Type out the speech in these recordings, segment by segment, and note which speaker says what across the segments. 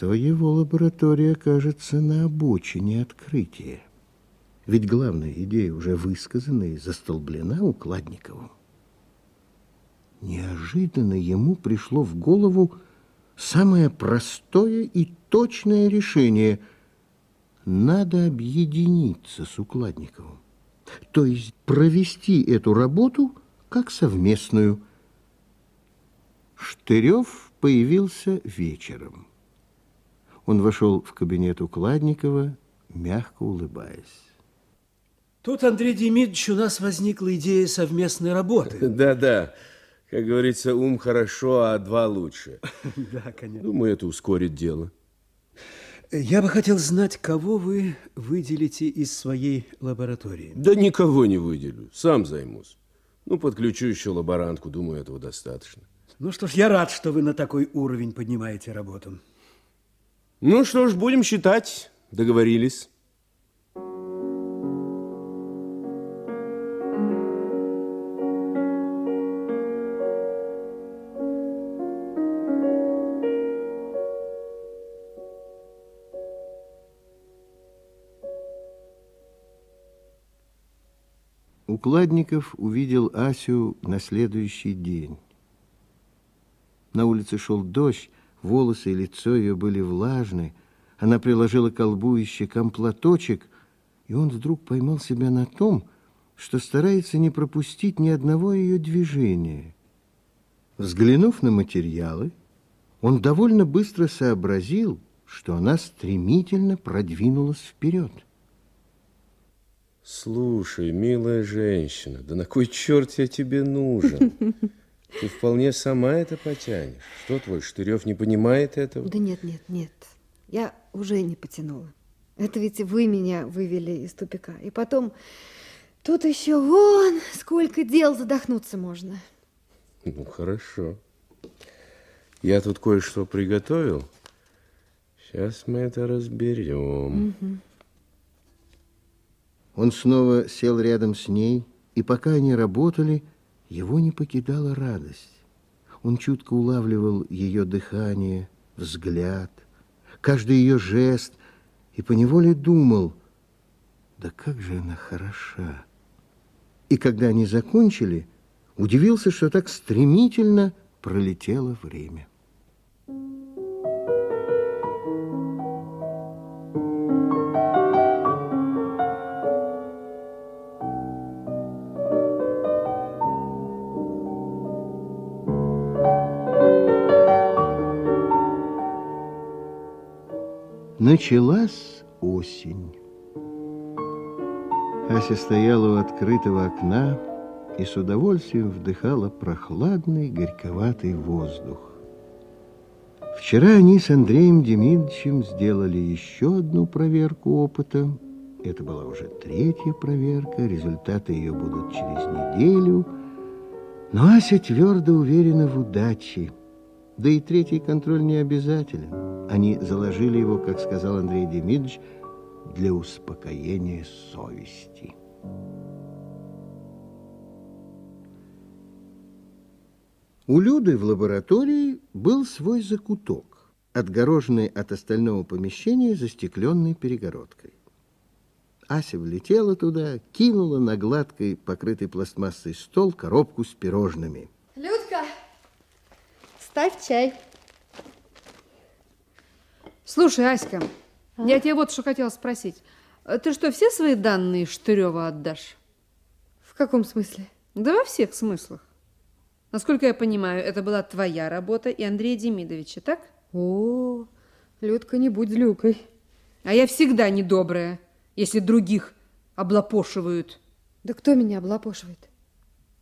Speaker 1: то его лаборатория окажется на обочине открытия. Ведь главная идея уже высказана и застолблена Укладниковым. Неожиданно ему пришло в голову самое простое и точное решение. Надо объединиться с Укладниковым. То есть провести эту работу как совместную. Штырев появился вечером. Он вошел в кабинет Укладникова, мягко улыбаясь.
Speaker 2: Тут, Андрей Демидович, у нас возникла идея совместной работы.
Speaker 3: Да-да. Как говорится, ум хорошо, а два лучше.
Speaker 2: Да, конечно.
Speaker 3: Думаю, это ускорит дело.
Speaker 2: Я бы хотел знать, кого вы выделите из своей лаборатории.
Speaker 3: Да никого не выделю, сам займусь. Ну, подключу еще лаборантку, думаю, этого достаточно.
Speaker 2: Ну что ж, я рад, что вы на такой уровень поднимаете работу.
Speaker 3: Ну что ж, будем считать, договорились.
Speaker 1: Укладников увидел Асю на следующий день. На улице шел дождь, волосы и лицо ее были влажны. Она приложила к колбу и щекам платочек, и он вдруг поймал себя на том, что старается не пропустить ни одного ее движения. Взглянув на материалы, он довольно быстро сообразил, что она стремительно продвинулась вперед.
Speaker 3: Слушай, милая женщина, да на кой черт я тебе нужен? Ты вполне сама это потянешь. Что твой Штырев не понимает этого?
Speaker 4: Да нет, нет, нет. Я уже не потянула. Это ведь вы меня вывели из тупика. И потом, тут еще вон сколько дел задохнуться можно.
Speaker 3: Ну, хорошо. Я тут кое-что приготовил. Сейчас мы это разберем.
Speaker 4: Угу.
Speaker 1: Он снова сел рядом с ней, и пока они работали, его не покидала радость. Он чутко улавливал ее дыхание, взгляд, каждый ее жест, и поневоле думал, да как же она хороша. И когда они закончили, удивился, что так стремительно пролетело время. Началась осень. Ася стояла у открытого окна и с удовольствием вдыхала прохладный, горьковатый воздух. Вчера они с Андреем Демидовичем сделали еще одну проверку опыта. Это была уже третья проверка, результаты ее будут через неделю. Но Ася твердо уверена в удаче. Да и третий контроль не обязателен. Они заложили его, как сказал Андрей Демидович, для успокоения совести. У Люды в лаборатории был свой закуток, отгороженный от остального помещения застекленной перегородкой. Ася влетела туда, кинула на гладкой, покрытый пластмассой стол коробку с пирожными.
Speaker 4: Ставь чай.
Speaker 5: Слушай, Аська, а? я тебе вот что хотела спросить. Ты что, все свои данные Штырева отдашь?
Speaker 4: В каком смысле?
Speaker 5: Да во всех смыслах. Насколько я понимаю, это была твоя работа и Андрея Демидовича, так?
Speaker 4: О, Людка, не будь злюкой.
Speaker 5: А я всегда недобрая, если других облапошивают.
Speaker 4: Да кто меня облапошивает?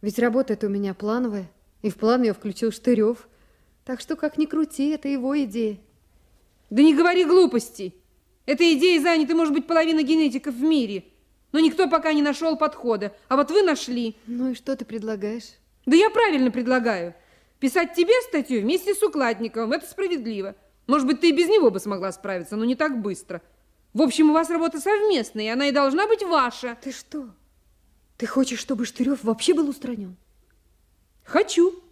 Speaker 4: Ведь работа это у меня плановая, и в план ее включил Штырев. Так что, как ни крути, это его идея.
Speaker 5: Да не говори глупостей. Этой идеей заняты, может быть, половина генетиков в мире. Но никто пока не нашел подхода. А вот вы нашли.
Speaker 4: Ну и что ты предлагаешь?
Speaker 5: Да я правильно предлагаю. Писать тебе статью вместе с Укладниковым. Это справедливо. Может быть, ты и без него бы смогла справиться, но не так быстро. В общем, у вас работа совместная, и она и должна быть ваша.
Speaker 4: Ты что? Ты хочешь, чтобы Штырев вообще был устранен?
Speaker 5: Хочу.